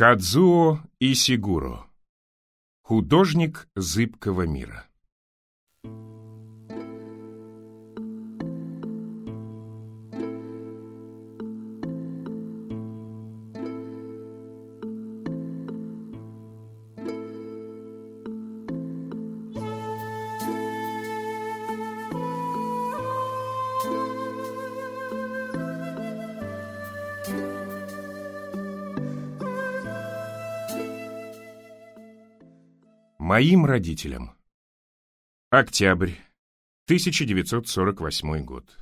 Кадзуо Исигуро. Художник зыбкого мира. Моим родителям. Октябрь, 1948 год.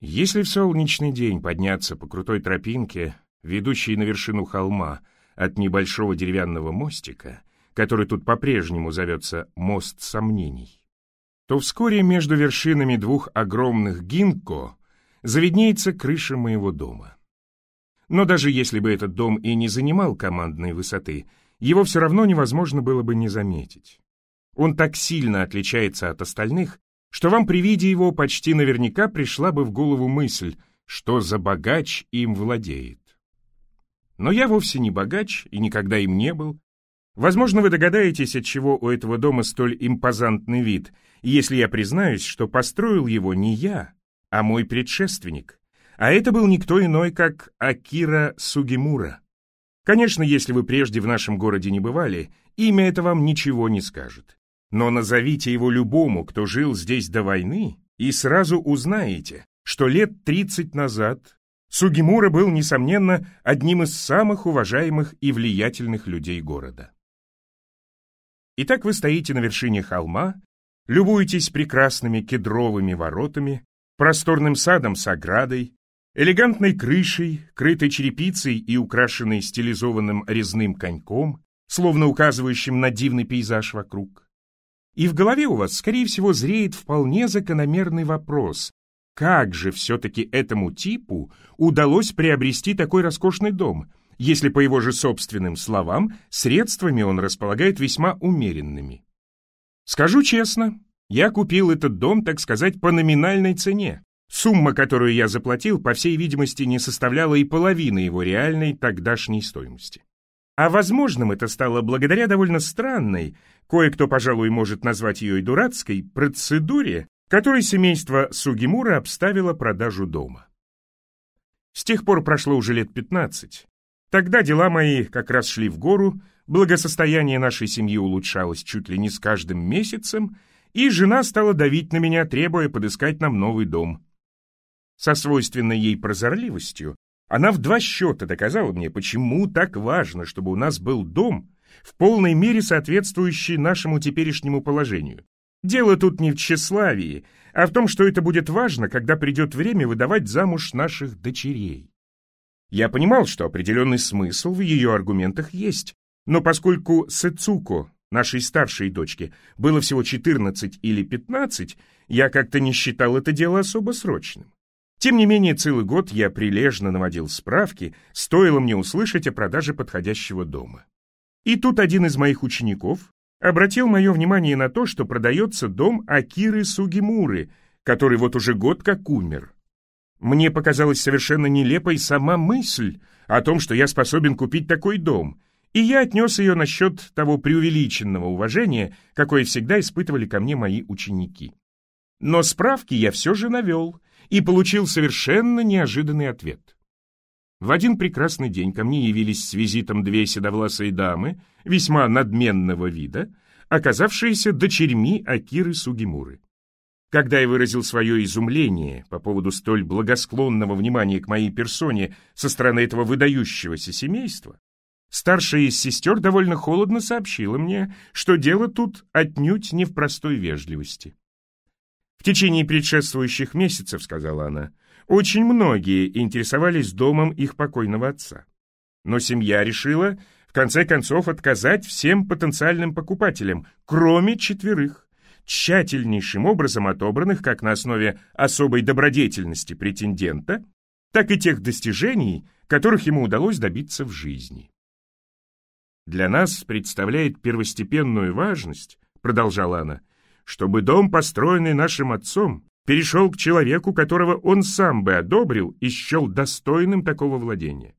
Если в солнечный день подняться по крутой тропинке, ведущей на вершину холма от небольшого деревянного мостика, который тут по-прежнему зовется «мост сомнений», то вскоре между вершинами двух огромных гинко заведнеется крыша моего дома. Но даже если бы этот дом и не занимал командной высоты — его все равно невозможно было бы не заметить. Он так сильно отличается от остальных, что вам при виде его почти наверняка пришла бы в голову мысль, что за богач им владеет. Но я вовсе не богач и никогда им не был. Возможно, вы догадаетесь, от чего у этого дома столь импозантный вид, если я признаюсь, что построил его не я, а мой предшественник. А это был никто иной, как Акира Сугимура. Конечно, если вы прежде в нашем городе не бывали, имя это вам ничего не скажет. Но назовите его любому, кто жил здесь до войны, и сразу узнаете, что лет 30 назад Сугимура был, несомненно, одним из самых уважаемых и влиятельных людей города. Итак, вы стоите на вершине холма, любуетесь прекрасными кедровыми воротами, просторным садом с оградой, элегантной крышей, крытой черепицей и украшенной стилизованным резным коньком, словно указывающим на дивный пейзаж вокруг. И в голове у вас, скорее всего, зреет вполне закономерный вопрос, как же все-таки этому типу удалось приобрести такой роскошный дом, если, по его же собственным словам, средствами он располагает весьма умеренными? Скажу честно, я купил этот дом, так сказать, по номинальной цене, Сумма, которую я заплатил, по всей видимости, не составляла и половины его реальной тогдашней стоимости. А возможным это стало благодаря довольно странной, кое-кто, пожалуй, может назвать ее и дурацкой, процедуре, которой семейство Сугимура обставило продажу дома. С тех пор прошло уже лет пятнадцать. Тогда дела мои как раз шли в гору, благосостояние нашей семьи улучшалось чуть ли не с каждым месяцем, и жена стала давить на меня, требуя подыскать нам новый дом. Со свойственной ей прозорливостью она в два счета доказала мне, почему так важно, чтобы у нас был дом, в полной мере соответствующий нашему теперешнему положению. Дело тут не в тщеславии, а в том, что это будет важно, когда придет время выдавать замуж наших дочерей. Я понимал, что определенный смысл в ее аргументах есть, но поскольку Сэцуко, нашей старшей дочке, было всего 14 или 15, я как-то не считал это дело особо срочным. Тем не менее, целый год я прилежно наводил справки, стоило мне услышать о продаже подходящего дома. И тут один из моих учеников обратил мое внимание на то, что продается дом Акиры Сугимуры, который вот уже год как умер. Мне показалась совершенно нелепой сама мысль о том, что я способен купить такой дом, и я отнес ее насчет того преувеличенного уважения, какое всегда испытывали ко мне мои ученики. Но справки я все же навел и получил совершенно неожиданный ответ. В один прекрасный день ко мне явились с визитом две седовласые дамы, весьма надменного вида, оказавшиеся дочерьми Акиры Сугимуры. Когда я выразил свое изумление по поводу столь благосклонного внимания к моей персоне со стороны этого выдающегося семейства, старшая из сестер довольно холодно сообщила мне, что дело тут отнюдь не в простой вежливости. В течение предшествующих месяцев, сказала она, очень многие интересовались домом их покойного отца. Но семья решила, в конце концов, отказать всем потенциальным покупателям, кроме четверых, тщательнейшим образом отобранных как на основе особой добродетельности претендента, так и тех достижений, которых ему удалось добиться в жизни. «Для нас представляет первостепенную важность», — продолжала она, — чтобы дом, построенный нашим отцом, перешел к человеку, которого он сам бы одобрил и счел достойным такого владения.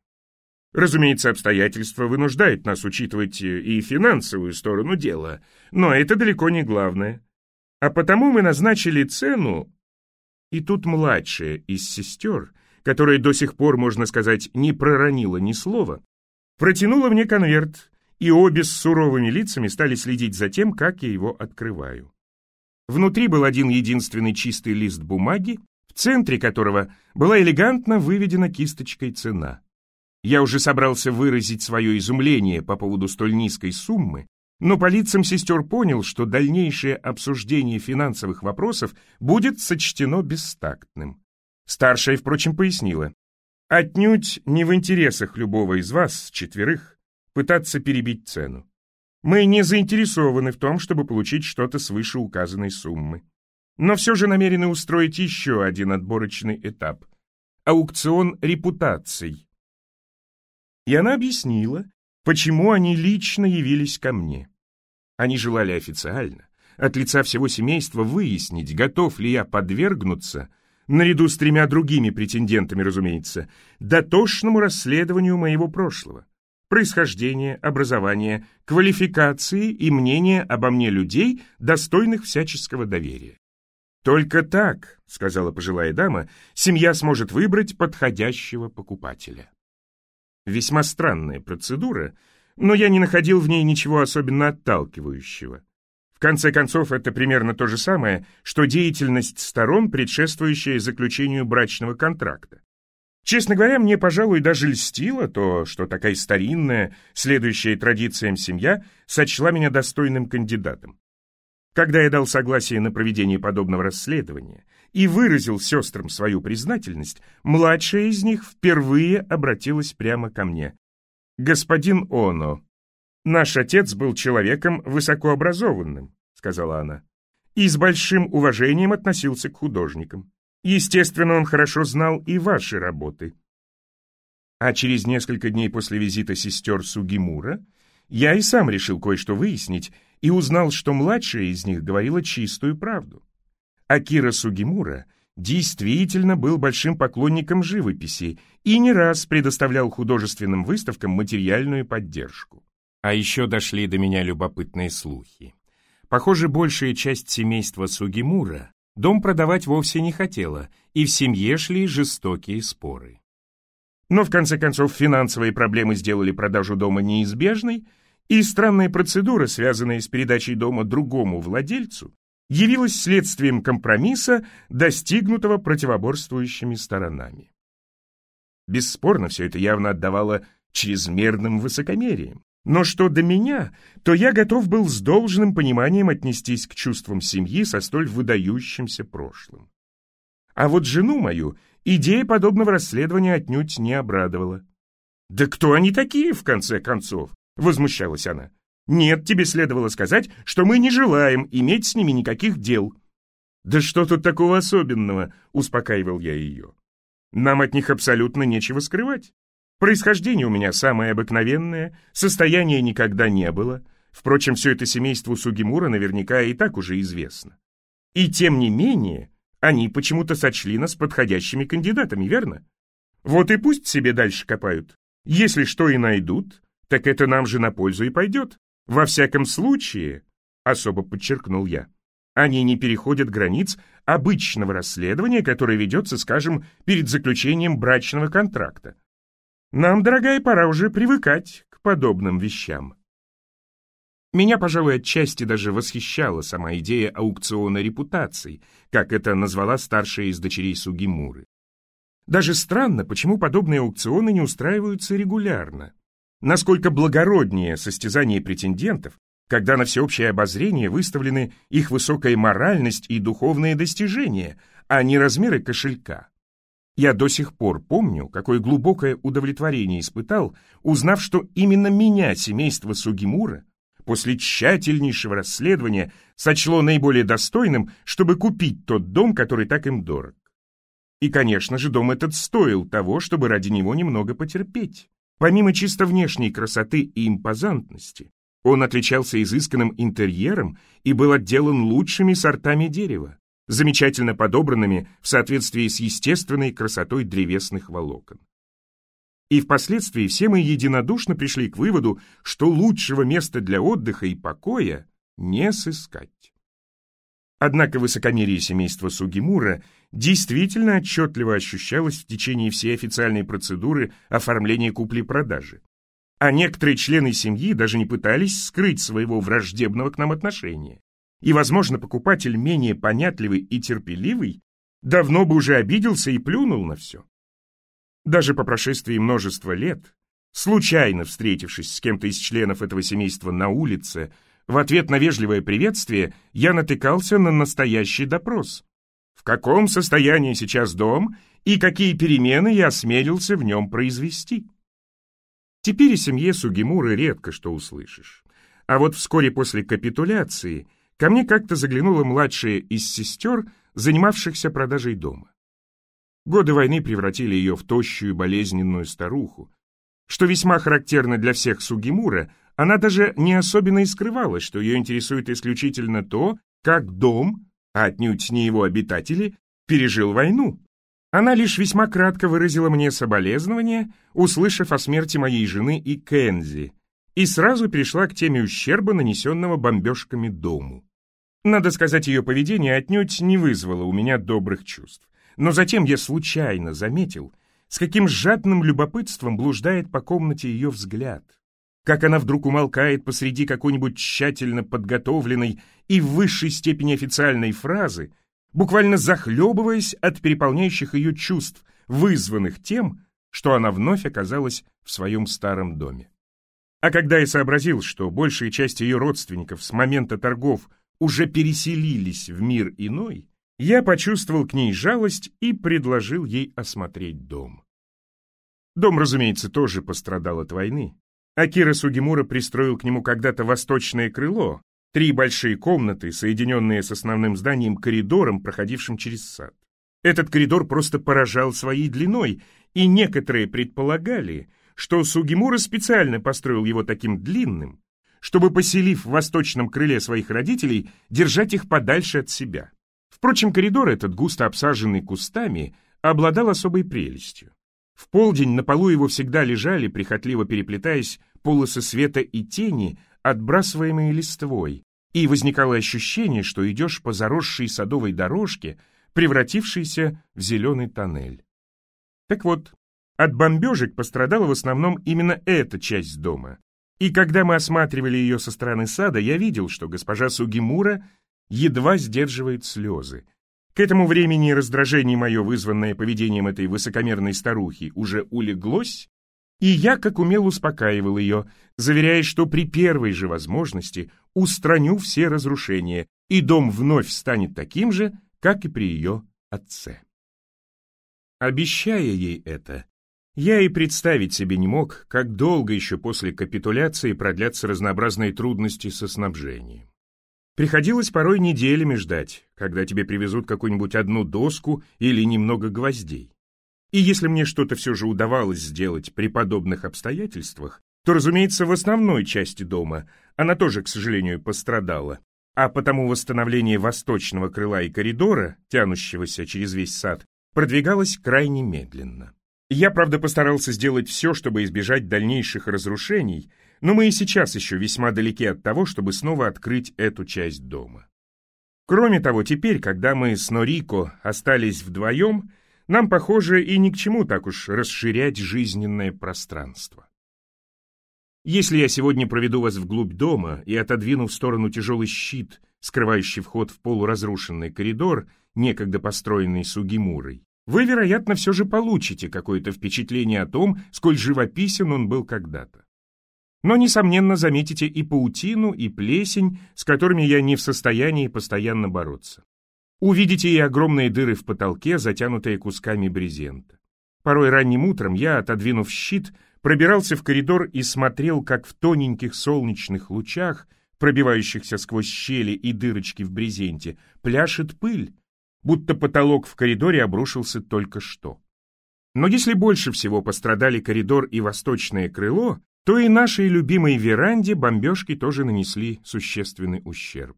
Разумеется, обстоятельства вынуждают нас учитывать и финансовую сторону дела, но это далеко не главное. А потому мы назначили цену... И тут младшая из сестер, которая до сих пор, можно сказать, не проронила ни слова, протянула мне конверт, и обе с суровыми лицами стали следить за тем, как я его открываю. Внутри был один единственный чистый лист бумаги, в центре которого была элегантно выведена кисточкой цена. Я уже собрался выразить свое изумление по поводу столь низкой суммы, но по лицам сестер понял, что дальнейшее обсуждение финансовых вопросов будет сочтено бестактным. Старшая, впрочем, пояснила. «Отнюдь не в интересах любого из вас, четверых, пытаться перебить цену. Мы не заинтересованы в том, чтобы получить что-то свыше указанной суммы. Но все же намерены устроить еще один отборочный этап – аукцион репутаций. И она объяснила, почему они лично явились ко мне. Они желали официально, от лица всего семейства, выяснить, готов ли я подвергнуться, наряду с тремя другими претендентами, разумеется, дотошному расследованию моего прошлого происхождения, образования, квалификации и мнения обо мне людей, достойных всяческого доверия. «Только так, — сказала пожилая дама, — семья сможет выбрать подходящего покупателя». Весьма странная процедура, но я не находил в ней ничего особенно отталкивающего. В конце концов, это примерно то же самое, что деятельность сторон, предшествующая заключению брачного контракта. Честно говоря, мне, пожалуй, даже льстило то, что такая старинная, следующая традициям семья сочла меня достойным кандидатом. Когда я дал согласие на проведение подобного расследования и выразил сестрам свою признательность, младшая из них впервые обратилась прямо ко мне. «Господин Оно, наш отец был человеком высокообразованным», — сказала она, «и с большим уважением относился к художникам. Естественно, он хорошо знал и ваши работы. А через несколько дней после визита сестер Сугимура я и сам решил кое-что выяснить и узнал, что младшая из них говорила чистую правду. Акира Сугимура действительно был большим поклонником живописи и не раз предоставлял художественным выставкам материальную поддержку. А еще дошли до меня любопытные слухи. Похоже, большая часть семейства Сугимура Дом продавать вовсе не хотела, и в семье шли жестокие споры. Но в конце концов финансовые проблемы сделали продажу дома неизбежной, и странная процедура, связанная с передачей дома другому владельцу, явилась следствием компромисса, достигнутого противоборствующими сторонами. Бесспорно, все это явно отдавало чрезмерным высокомерием. Но что до меня, то я готов был с должным пониманием отнестись к чувствам семьи со столь выдающимся прошлым. А вот жену мою идея подобного расследования отнюдь не обрадовала. «Да кто они такие, в конце концов?» — возмущалась она. «Нет, тебе следовало сказать, что мы не желаем иметь с ними никаких дел». «Да что тут такого особенного?» — успокаивал я ее. «Нам от них абсолютно нечего скрывать. Происхождение у меня самое обыкновенное, состояния никогда не было. Впрочем, все это семейству Сугимура наверняка и так уже известно. И тем не менее, они почему-то сочли нас подходящими кандидатами, верно? Вот и пусть себе дальше копают. Если что и найдут, так это нам же на пользу и пойдет. Во всяком случае, особо подчеркнул я, они не переходят границ обычного расследования, которое ведется, скажем, перед заключением брачного контракта. Нам, дорогая, пора уже привыкать к подобным вещам. Меня, пожалуй, отчасти даже восхищала сама идея аукциона репутаций, как это назвала старшая из дочерей Сугимуры. Даже странно, почему подобные аукционы не устраиваются регулярно. Насколько благороднее состязание претендентов, когда на всеобщее обозрение выставлены их высокая моральность и духовные достижения, а не размеры кошелька. Я до сих пор помню, какое глубокое удовлетворение испытал, узнав, что именно меня семейство Сугимура после тщательнейшего расследования сочло наиболее достойным, чтобы купить тот дом, который так им дорог. И, конечно же, дом этот стоил того, чтобы ради него немного потерпеть. Помимо чисто внешней красоты и импозантности, он отличался изысканным интерьером и был отделан лучшими сортами дерева замечательно подобранными в соответствии с естественной красотой древесных волокон. И впоследствии все мы единодушно пришли к выводу, что лучшего места для отдыха и покоя не сыскать. Однако высокомерие семейства Сугимура действительно отчетливо ощущалось в течение всей официальной процедуры оформления купли-продажи. А некоторые члены семьи даже не пытались скрыть своего враждебного к нам отношения. И, возможно, покупатель менее понятливый и терпеливый давно бы уже обиделся и плюнул на все. Даже по прошествии множества лет, случайно встретившись с кем-то из членов этого семейства на улице, в ответ на вежливое приветствие я натыкался на настоящий допрос. В каком состоянии сейчас дом и какие перемены я осмелился в нем произвести? Теперь о семье Сугимуры редко что услышишь. А вот вскоре после капитуляции ко мне как-то заглянула младшая из сестер, занимавшихся продажей дома. Годы войны превратили ее в тощую болезненную старуху. Что весьма характерно для всех Сугимура, она даже не особенно и скрывала, что ее интересует исключительно то, как дом, а отнюдь не его обитатели, пережил войну. Она лишь весьма кратко выразила мне соболезнования, услышав о смерти моей жены и Кензи, и сразу перешла к теме ущерба, нанесенного бомбежками дому. Надо сказать, ее поведение отнюдь не вызвало у меня добрых чувств. Но затем я случайно заметил, с каким жадным любопытством блуждает по комнате ее взгляд как она вдруг умолкает посреди какой-нибудь тщательно подготовленной и в высшей степени официальной фразы, буквально захлебываясь от переполняющих ее чувств, вызванных тем, что она вновь оказалась в своем старом доме. А когда я сообразил, что большая часть ее родственников с момента торгов уже переселились в мир иной, я почувствовал к ней жалость и предложил ей осмотреть дом. Дом, разумеется, тоже пострадал от войны, Акира Сугимура пристроил к нему когда-то восточное крыло, три большие комнаты, соединенные с основным зданием коридором, проходившим через сад. Этот коридор просто поражал своей длиной, и некоторые предполагали, что Сугимура специально построил его таким длинным, чтобы, поселив в восточном крыле своих родителей, держать их подальше от себя. Впрочем, коридор этот, густо обсаженный кустами, обладал особой прелестью. В полдень на полу его всегда лежали, прихотливо переплетаясь, полосы света и тени, отбрасываемые листвой, и возникало ощущение, что идешь по заросшей садовой дорожке, превратившейся в зеленый тоннель. Так вот, от бомбежек пострадала в основном именно эта часть дома. И когда мы осматривали ее со стороны сада, я видел, что госпожа Сугимура едва сдерживает слезы, к этому времени раздражение мое, вызванное поведением этой высокомерной старухи, уже улеглось, и я, как умел, успокаивал ее, заверяя, что при первой же возможности устраню все разрушения, и дом вновь станет таким же, как и при ее отце. Обещая ей это, я и представить себе не мог, как долго еще после капитуляции продлятся разнообразные трудности со снабжением. Приходилось порой неделями ждать, когда тебе привезут какую-нибудь одну доску или немного гвоздей. И если мне что-то все же удавалось сделать при подобных обстоятельствах, то, разумеется, в основной части дома она тоже, к сожалению, пострадала. А потому восстановление восточного крыла и коридора, тянущегося через весь сад, продвигалось крайне медленно. Я, правда, постарался сделать все, чтобы избежать дальнейших разрушений, но мы и сейчас еще весьма далеки от того, чтобы снова открыть эту часть дома. Кроме того, теперь, когда мы с Норико остались вдвоем, нам, похоже, и ни к чему так уж расширять жизненное пространство. Если я сегодня проведу вас вглубь дома и отодвину в сторону тяжелый щит, скрывающий вход в полуразрушенный коридор, некогда построенный Сугимурой, вы, вероятно, все же получите какое-то впечатление о том, сколь живописен он был когда-то. Но, несомненно, заметите и паутину, и плесень, с которыми я не в состоянии постоянно бороться. Увидите и огромные дыры в потолке, затянутые кусками брезента. Порой ранним утром я, отодвинув щит, пробирался в коридор и смотрел, как в тоненьких солнечных лучах, пробивающихся сквозь щели и дырочки в брезенте, пляшет пыль, будто потолок в коридоре обрушился только что. Но если больше всего пострадали коридор и восточное крыло, то и нашей любимой веранде бомбежки тоже нанесли существенный ущерб.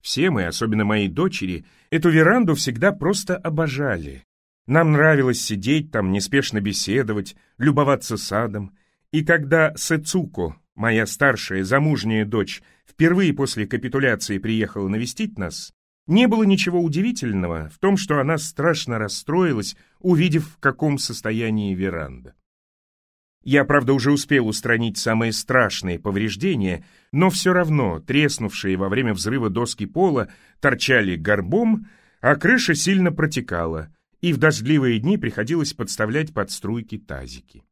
Все мы, особенно мои дочери, эту веранду всегда просто обожали. Нам нравилось сидеть там, неспешно беседовать, любоваться садом. И когда Сэцуко, моя старшая замужняя дочь, впервые после капитуляции приехала навестить нас, не было ничего удивительного в том, что она страшно расстроилась, увидев, в каком состоянии веранда. Я, правда, уже успел устранить самые страшные повреждения, но все равно треснувшие во время взрыва доски пола торчали горбом, а крыша сильно протекала, и в дождливые дни приходилось подставлять под струйки тазики.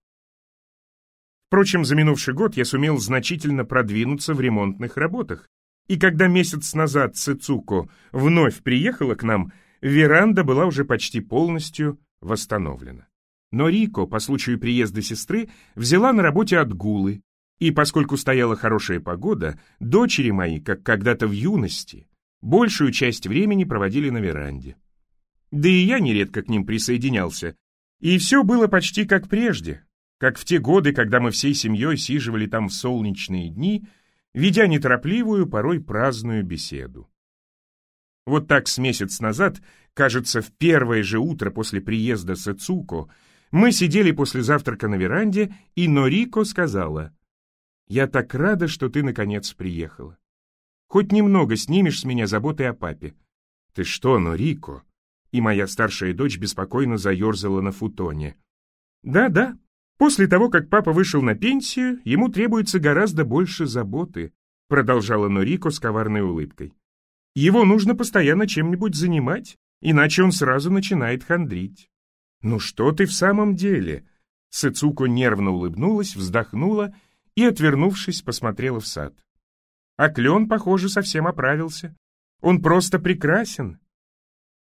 Впрочем, за минувший год я сумел значительно продвинуться в ремонтных работах, и когда месяц назад Цицуко вновь приехала к нам, веранда была уже почти полностью восстановлена. Но Рико по случаю приезда сестры взяла на работе отгулы, и поскольку стояла хорошая погода, дочери мои, как когда-то в юности, большую часть времени проводили на веранде. Да и я нередко к ним присоединялся, и все было почти как прежде, как в те годы, когда мы всей семьей сиживали там в солнечные дни, ведя неторопливую, порой праздную беседу. Вот так с месяц назад, кажется, в первое же утро после приезда Сацуко, мы сидели после завтрака на веранде, и Норико сказала, «Я так рада, что ты, наконец, приехала. Хоть немного снимешь с меня заботы о папе». «Ты что, Норико?» И моя старшая дочь беспокойно заерзала на футоне. «Да-да, после того, как папа вышел на пенсию, ему требуется гораздо больше заботы», продолжала Норико с коварной улыбкой. «Его нужно постоянно чем-нибудь занимать, иначе он сразу начинает хандрить». «Ну что ты в самом деле?» Сыцуко нервно улыбнулась, вздохнула и, отвернувшись, посмотрела в сад. А клен, похоже, совсем оправился. Он просто прекрасен.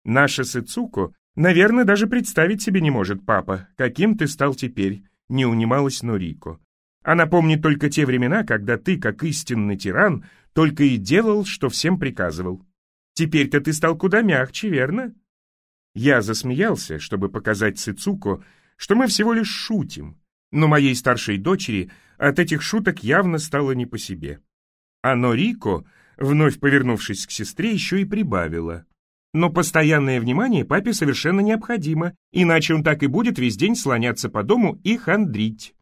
Наша Сыцуко, наверное, даже представить себе не может, папа, каким ты стал теперь, не унималась Норико. Она помнит только те времена, когда ты, как истинный тиран, только и делал, что всем приказывал. Теперь-то ты стал куда мягче, верно? Я засмеялся, чтобы показать Сыцуко, что мы всего лишь шутим, но моей старшей дочери от этих шуток явно стало не по себе. А Норико, вновь повернувшись к сестре, еще и прибавила. Но постоянное внимание папе совершенно необходимо, иначе он так и будет весь день слоняться по дому и хандрить.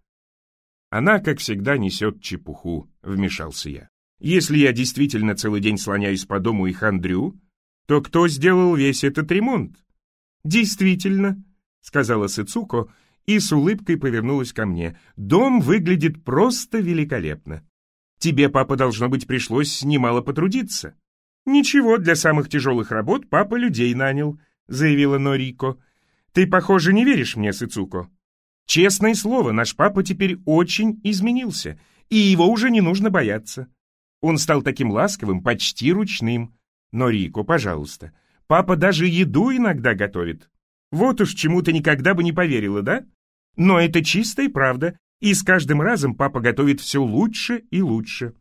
Она, как всегда, несет чепуху, вмешался я. Если я действительно целый день слоняюсь по дому и хандрю, то кто сделал весь этот ремонт? «Действительно», — сказала Сыцуко и с улыбкой повернулась ко мне. «Дом выглядит просто великолепно. Тебе, папа, должно быть, пришлось немало потрудиться». «Ничего, для самых тяжелых работ папа людей нанял», — заявила Норико. «Ты, похоже, не веришь мне, Сыцуко. Честное слово, наш папа теперь очень изменился, и его уже не нужно бояться. Он стал таким ласковым, почти ручным. Норико, пожалуйста, Папа даже еду иногда готовит. Вот уж чему ты никогда бы не поверила, да? Но это чистая правда, и с каждым разом папа готовит все лучше и лучше.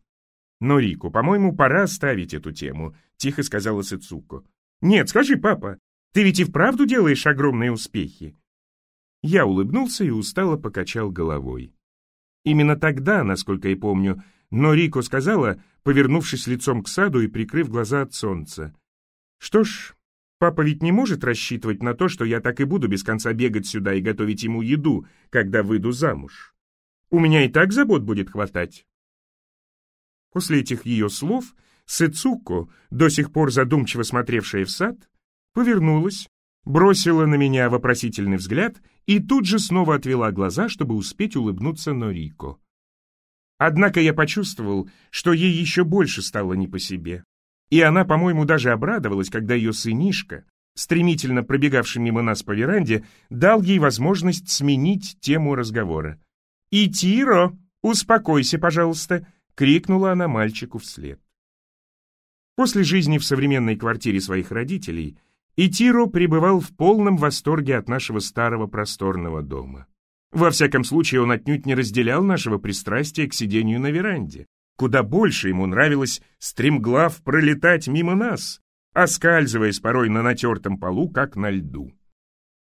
Но, Рику, по-моему, пора оставить эту тему, тихо сказала Сыцуко. Нет, скажи, папа, ты ведь и вправду делаешь огромные успехи. Я улыбнулся и устало покачал головой. Именно тогда, насколько я помню, Норико сказала, повернувшись лицом к саду и прикрыв глаза от солнца. Что ж, папа ведь не может рассчитывать на то, что я так и буду без конца бегать сюда и готовить ему еду, когда выйду замуж. У меня и так забот будет хватать. После этих ее слов Сыцуко, до сих пор задумчиво смотревшая в сад, повернулась, бросила на меня вопросительный взгляд и тут же снова отвела глаза, чтобы успеть улыбнуться Норико. Однако я почувствовал, что ей еще больше стало не по себе. И она, по-моему, даже обрадовалась, когда ее сынишка, стремительно пробегавший мимо нас по веранде, дал ей возможность сменить тему разговора. «И Тиро, успокойся, пожалуйста!» — крикнула она мальчику вслед. После жизни в современной квартире своих родителей Итиро пребывал в полном восторге от нашего старого просторного дома. Во всяком случае, он отнюдь не разделял нашего пристрастия к сидению на веранде. Куда больше ему нравилось стремглав пролетать мимо нас, оскальзываясь порой на натертом полу, как на льду.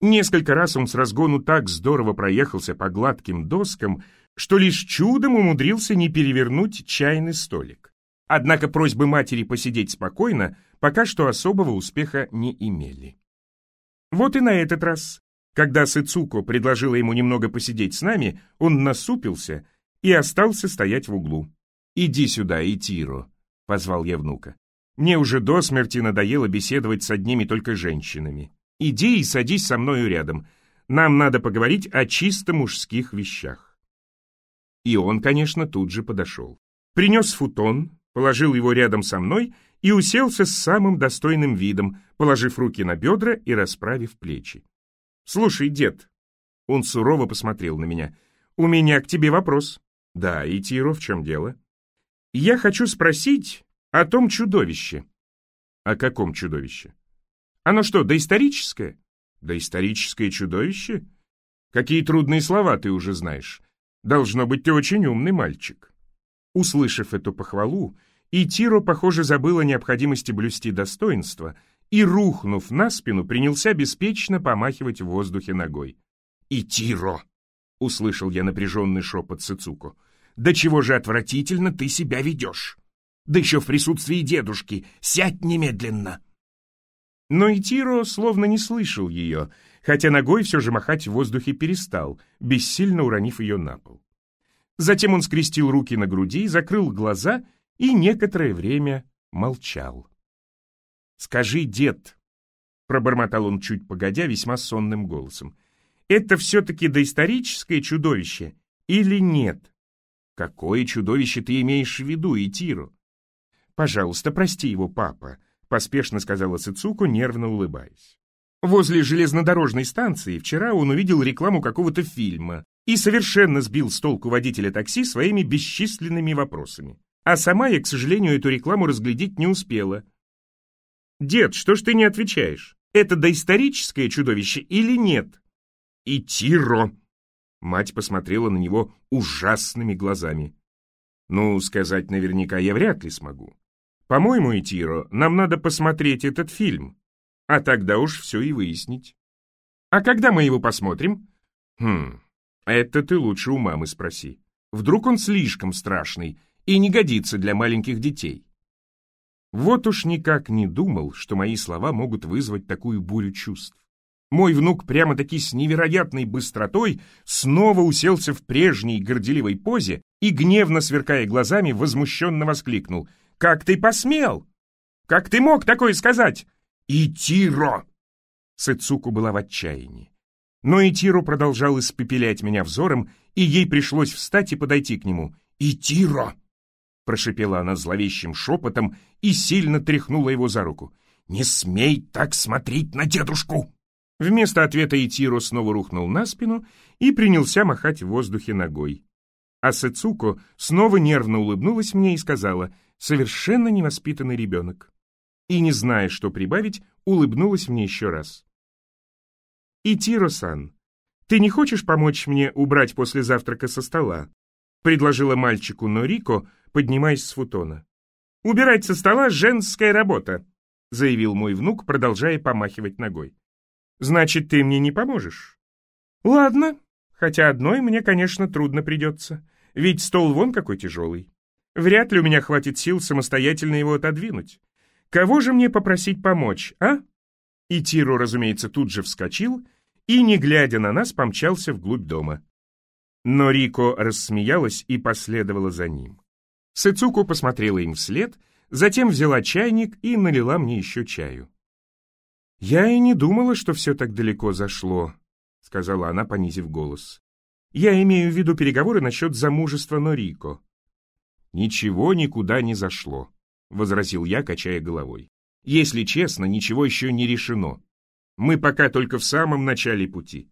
Несколько раз он с разгону так здорово проехался по гладким доскам, что лишь чудом умудрился не перевернуть чайный столик. Однако просьбы матери посидеть спокойно пока что особого успеха не имели. Вот и на этот раз Когда Сыцуко предложила ему немного посидеть с нами, он насупился и остался стоять в углу. «Иди сюда, Итиро», — позвал я внука. «Мне уже до смерти надоело беседовать с одними только женщинами. Иди и садись со мною рядом. Нам надо поговорить о чисто мужских вещах». И он, конечно, тут же подошел. Принес футон, положил его рядом со мной и уселся с самым достойным видом, положив руки на бедра и расправив плечи. «Слушай, дед», — он сурово посмотрел на меня, — «у меня к тебе вопрос». «Да, и Тиро, в чем дело?» «Я хочу спросить о том чудовище». «О каком чудовище?» «Оно что, доисторическое?» «Доисторическое чудовище? Какие трудные слова ты уже знаешь. Должно быть, ты очень умный мальчик». Услышав эту похвалу, и Тиро, похоже, забыл о необходимости блюсти достоинство — и, рухнув на спину, принялся беспечно помахивать в воздухе ногой. «Итиро!» — услышал я напряженный шепот Сыцуко. «Да чего же отвратительно ты себя ведешь! Да еще в присутствии дедушки! Сядь немедленно!» Но Итиро словно не слышал ее, хотя ногой все же махать в воздухе перестал, бессильно уронив ее на пол. Затем он скрестил руки на груди, закрыл глаза и некоторое время молчал. «Скажи, дед», — пробормотал он чуть погодя весьма сонным голосом, «это все-таки доисторическое чудовище или нет?» «Какое чудовище ты имеешь в виду, Итиру?» «Пожалуйста, прости его, папа», — поспешно сказала Сыцуку, нервно улыбаясь. Возле железнодорожной станции вчера он увидел рекламу какого-то фильма и совершенно сбил с толку водителя такси своими бесчисленными вопросами. А сама я, к сожалению, эту рекламу разглядеть не успела — «Дед, что ж ты не отвечаешь? Это доисторическое чудовище или нет?» «И Тиро!» Мать посмотрела на него ужасными глазами. «Ну, сказать наверняка я вряд ли смогу. По-моему, Итиро, нам надо посмотреть этот фильм, а тогда уж все и выяснить. А когда мы его посмотрим? Хм, это ты лучше у мамы спроси. Вдруг он слишком страшный и не годится для маленьких детей. Вот уж никак не думал, что мои слова могут вызвать такую бурю чувств. Мой внук прямо-таки с невероятной быстротой снова уселся в прежней горделивой позе и, гневно сверкая глазами, возмущенно воскликнул. «Как ты посмел? Как ты мог такое сказать? Итиро!» Сэцуку была в отчаянии. Но Итиро продолжал испепелять меня взором, и ей пришлось встать и подойти к нему. «Итиро!» Прошипела она зловещим шепотом и сильно тряхнула его за руку. «Не смей так смотреть на дедушку!» Вместо ответа Итиро снова рухнул на спину и принялся махать в воздухе ногой. А Сэцуко снова нервно улыбнулась мне и сказала «Совершенно невоспитанный ребенок». И, не зная, что прибавить, улыбнулась мне еще раз. «Итиро-сан, ты не хочешь помочь мне убрать после завтрака со стола?» предложила мальчику Норико, поднимаясь с футона. «Убирать со стола — женская работа», — заявил мой внук, продолжая помахивать ногой. «Значит, ты мне не поможешь?» «Ладно, хотя одной мне, конечно, трудно придется, ведь стол вон какой тяжелый. Вряд ли у меня хватит сил самостоятельно его отодвинуть. Кого же мне попросить помочь, а?» И Тиру, разумеется, тут же вскочил и, не глядя на нас, помчался вглубь дома. Но Рико рассмеялась и последовала за ним. Сыцуку посмотрела им вслед, затем взяла чайник и налила мне еще чаю. «Я и не думала, что все так далеко зашло», — сказала она, понизив голос. «Я имею в виду переговоры насчет замужества Норико». «Ничего никуда не зашло», — возразил я, качая головой. «Если честно, ничего еще не решено. Мы пока только в самом начале пути».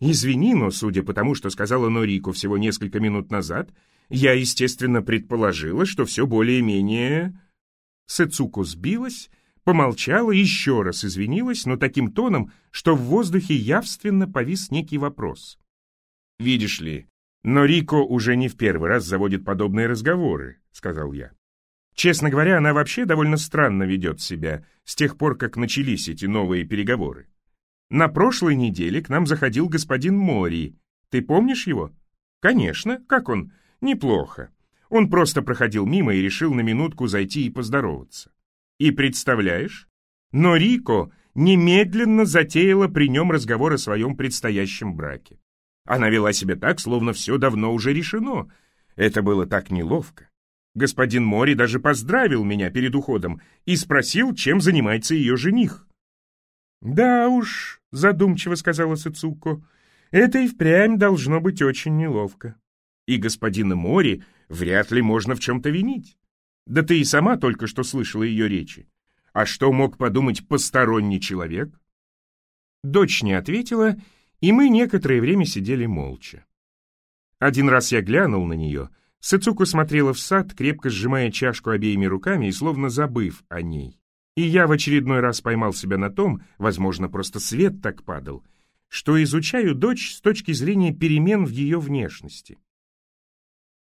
«Извини, но, судя по тому, что сказала Норико всего несколько минут назад, я, естественно, предположила, что все более-менее... Сэцуко сбилась, помолчала, еще раз извинилась, но таким тоном, что в воздухе явственно повис некий вопрос. «Видишь ли, но Рико уже не в первый раз заводит подобные разговоры», — сказал я. «Честно говоря, она вообще довольно странно ведет себя с тех пор, как начались эти новые переговоры. На прошлой неделе к нам заходил господин Мори. Ты помнишь его?» «Конечно. Как он? Неплохо. Он просто проходил мимо и решил на минутку зайти и поздороваться. И представляешь? Но Рико немедленно затеяла при нем разговор о своем предстоящем браке. Она вела себя так, словно все давно уже решено. Это было так неловко. Господин Мори даже поздравил меня перед уходом и спросил, чем занимается ее жених. «Да уж», — задумчиво сказала Сыцуко, — «это и впрямь должно быть очень неловко. И господина Мори вряд ли можно в чем-то винить. Да ты и сама только что слышала ее речи. А что мог подумать посторонний человек?» Дочь не ответила, и мы некоторое время сидели молча. Один раз я глянул на нее. Сыцуку смотрела в сад, крепко сжимая чашку обеими руками и словно забыв о ней. И я в очередной раз поймал себя на том, возможно, просто свет так падал, что изучаю дочь с точки зрения перемен в ее внешности.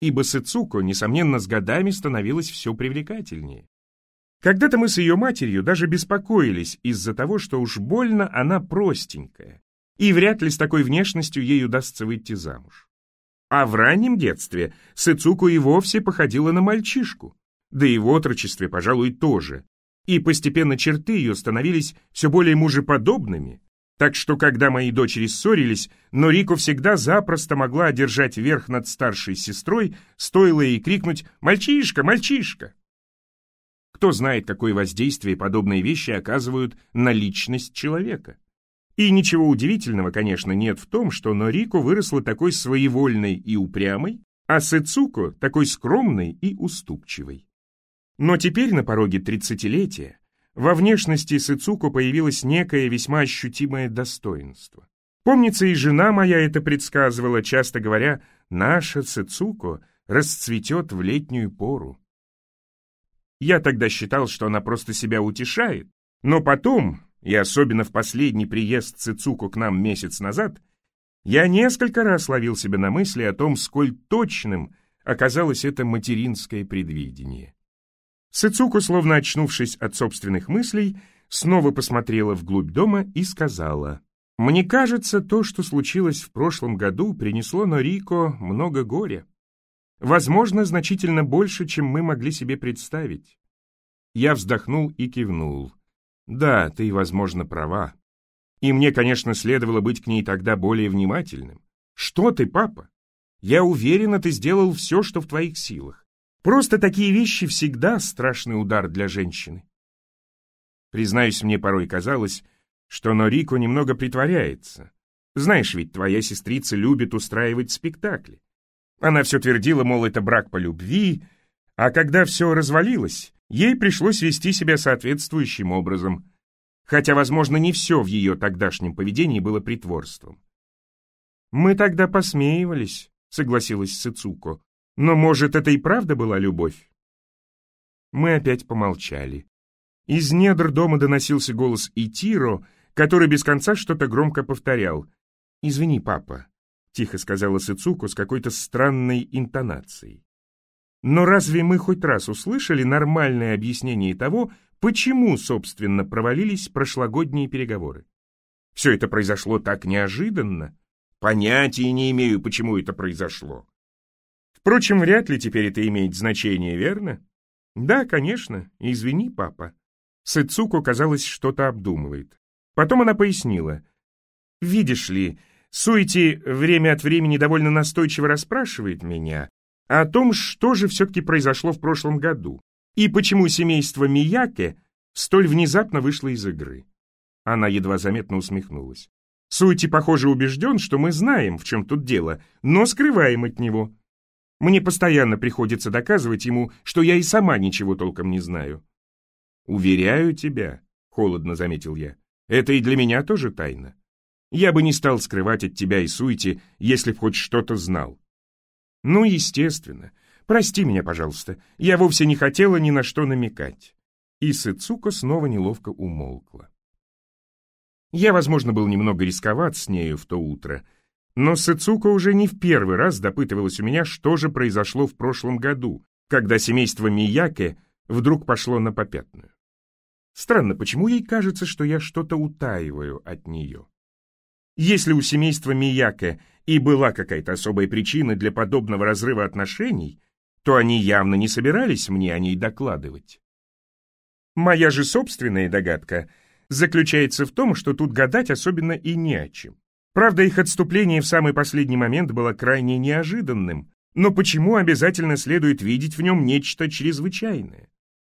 Ибо Сыцуко, несомненно, с годами становилась все привлекательнее. Когда-то мы с ее матерью даже беспокоились из-за того, что уж больно она простенькая, и вряд ли с такой внешностью ей удастся выйти замуж. А в раннем детстве Сыцуку и вовсе походила на мальчишку, да и в отрочестве, пожалуй, тоже, и постепенно черты ее становились все более мужеподобными, так что, когда мои дочери ссорились, Норико всегда запросто могла одержать верх над старшей сестрой, стоило ей крикнуть «Мальчишка! Мальчишка!». Кто знает, какое воздействие подобные вещи оказывают на личность человека. И ничего удивительного, конечно, нет в том, что Норико выросла такой своевольной и упрямой, а Сэцуко такой скромной и уступчивой. Но теперь на пороге тридцатилетия во внешности Сэцуко появилось некое весьма ощутимое достоинство. Помнится, и жена моя это предсказывала, часто говоря, «наша Сэцуко расцветет в летнюю пору». Я тогда считал, что она просто себя утешает, но потом, и особенно в последний приезд Цицуку к нам месяц назад, я несколько раз ловил себя на мысли о том, сколь точным оказалось это материнское предвидение. Цицуку, словно очнувшись от собственных мыслей, снова посмотрела вглубь дома и сказала, «Мне кажется, то, что случилось в прошлом году, принесло Норико много горя. Возможно, значительно больше, чем мы могли себе представить». Я вздохнул и кивнул. Да, ты, возможно, права. И мне, конечно, следовало быть к ней тогда более внимательным. Что ты, папа? Я уверена, ты сделал все, что в твоих силах. Просто такие вещи всегда страшный удар для женщины. Признаюсь, мне порой казалось, что Норико немного притворяется. Знаешь ведь, твоя сестрица любит устраивать спектакли. Она все твердила, мол, это брак по любви, а когда все развалилось, Ей пришлось вести себя соответствующим образом, хотя, возможно, не все в ее тогдашнем поведении было притворством. «Мы тогда посмеивались», — согласилась Сыцуко. «Но, может, это и правда была любовь?» Мы опять помолчали. Из недр дома доносился голос Итиро, который без конца что-то громко повторял. «Извини, папа», — тихо сказала Сыцуко с какой-то странной интонацией. Но разве мы хоть раз услышали нормальное объяснение того, почему, собственно, провалились прошлогодние переговоры? Все это произошло так неожиданно. Понятия не имею, почему это произошло. Впрочем, вряд ли теперь это имеет значение, верно? Да, конечно, извини, папа. Сыцуко, казалось, что-то обдумывает. Потом она пояснила. Видишь ли, Суити время от времени довольно настойчиво расспрашивает меня, о том, что же все-таки произошло в прошлом году и почему семейство Мияке столь внезапно вышло из игры. Она едва заметно усмехнулась. Суити, похоже, убежден, что мы знаем, в чем тут дело, но скрываем от него. Мне постоянно приходится доказывать ему, что я и сама ничего толком не знаю. «Уверяю тебя», — холодно заметил я, — «это и для меня тоже тайна. Я бы не стал скрывать от тебя и Суити, если б хоть что-то знал. Ну, естественно. Прости меня, пожалуйста. Я вовсе не хотела ни на что намекать. И Сыцука снова неловко умолкла. Я, возможно, был немного рисковат с нею в то утро, но Сыцука уже не в первый раз допытывалась у меня, что же произошло в прошлом году, когда семейство Мияке вдруг пошло на попятную. Странно, почему ей кажется, что я что-то утаиваю от нее? Если у семейства Мияке и была какая-то особая причина для подобного разрыва отношений, то они явно не собирались мне о ней докладывать. Моя же собственная догадка заключается в том, что тут гадать особенно и не о чем. Правда, их отступление в самый последний момент было крайне неожиданным, но почему обязательно следует видеть в нем нечто чрезвычайное?